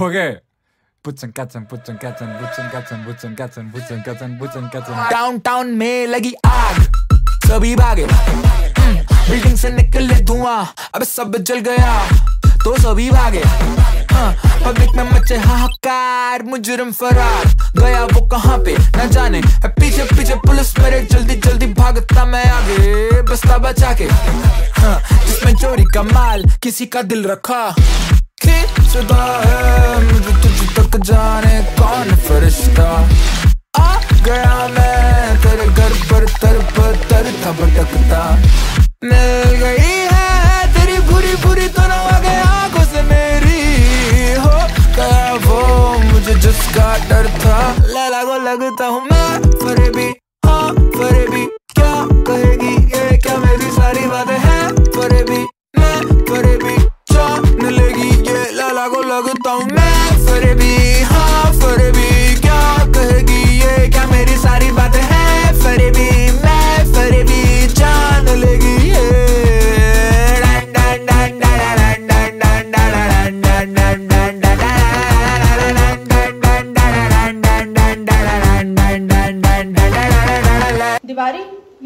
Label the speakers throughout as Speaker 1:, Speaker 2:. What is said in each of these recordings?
Speaker 1: Okay. Putzen Katzen, Putzen Katzen, Putzen Katzen, Putzen Katzen, Putzen Katzen, Putzen Katzen. Downtown में लगी आग सभी भागे बिल्डिंग से निकले धुआँ अब सब जल गया तो सभी भागे पब्लिक में मचे हाहाकार मुजरिम फरार गया वो कहाँ पे न जाने पीछे पीछे पुलिस मेरे जल्दी जल्दी भागता मैं आगे बस्ता बचा के हाँ, जिसमें चोरी का माल किसी का दिल रखा खींचता है, मुझे तुझ तक जाने कौन फरिश्ता? आ गया मैं, तेरे घर पर तर पर तर था भटकता। मिल गई है, तेरी बुरी बुरी दोनों आगे आँखों से मेरी। हो गया वो मुझे जिसका डर था। लैला को लगता हूँ मैं फरेबी हाँ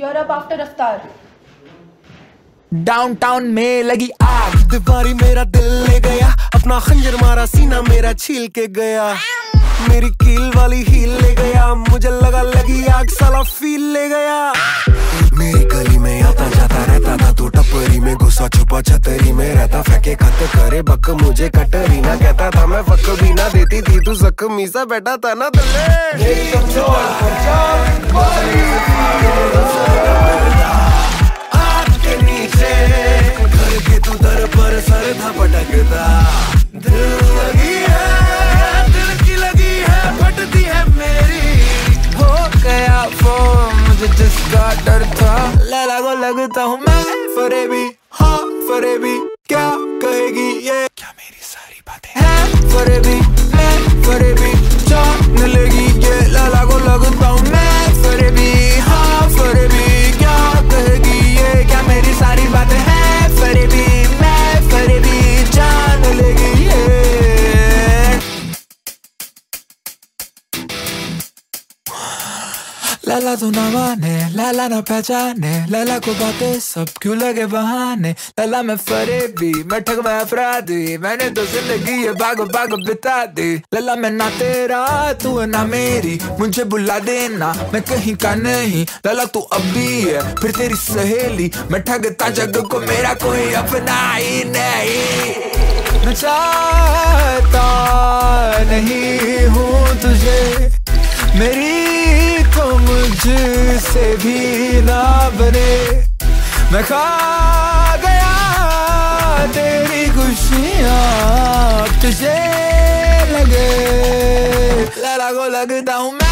Speaker 2: दिवारी यूर आफ्टर रफ्तार
Speaker 1: डाउनटाउन में लगी आग।
Speaker 3: दीवारी मेरा दिल ले गया। अपना खंजर मारा सीना मेरा छील के गया। मेरी कील वाली हील ले गया। मुझे लगा लगी आग साला फील ले गया। मेरी गली टपरी में घुसा छुपा छतरी में रहता, फेंके खत करे, बक मुझे कटरी ना कहता था, मैं फक भी ना देती थी, तू जख्मी सा बैठा था ना तू पर सर था पटकता लगी है
Speaker 1: गया जिसका डर था। लगता हूँ मैं। फरेबी हाँ फरेबी क्या कहेगी ये? क्या मेरी सारी बातें? हैं फरेबी मैं फरेबी। लाला तो ना माने लाला ना पहचाने, लाला को बातें सब क्यों लगे बहाने? लाला मैं फरेबी, मैं ठग मैं अपराधी, मैंने तो ज़िंदगी ये भाग भाग बिता दी। लाला मैं ना तेरा, तू है ना मेरी, मुझे बुला देना, मैं कहीं का नहीं। लाला तू अभी है, फिर तेरी सहेली, मैं ठगता जग को मेरा कोई अपना ही नहीं। मैं चाहता नहीं हूँ तुझे, मेरी मुझसे भी ना बने। मैं खा गया तेरी खुशियाँ तुझे लगे। लाला को लगता हूँ मैं।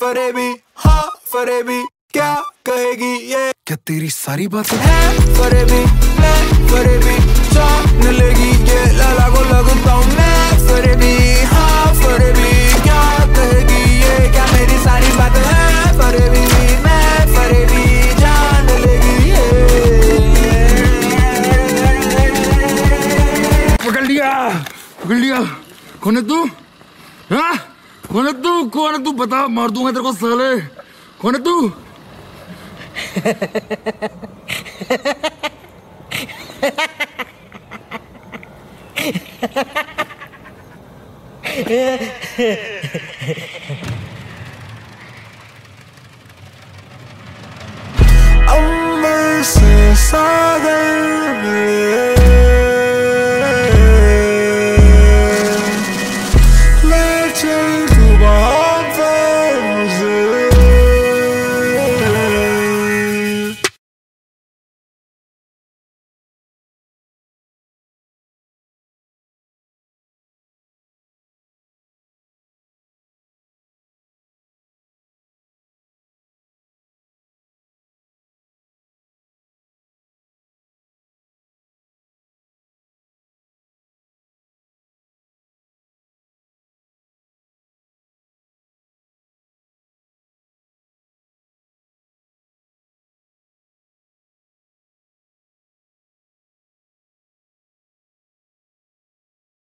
Speaker 1: फरेबी हाँ फरेबी क्या कहेगी ये?
Speaker 3: क्या तेरी सारी बातें
Speaker 1: है फरेबी मैं फरेबी जान लेगी ये। लाला को लगता हूँ मैं।
Speaker 4: लिया पकड़ लिया कौन है तू हाँ कौन है तू कौन है तू बता मार दूँगा तेरे को साले कौन है तू
Speaker 3: अम्बर से सागर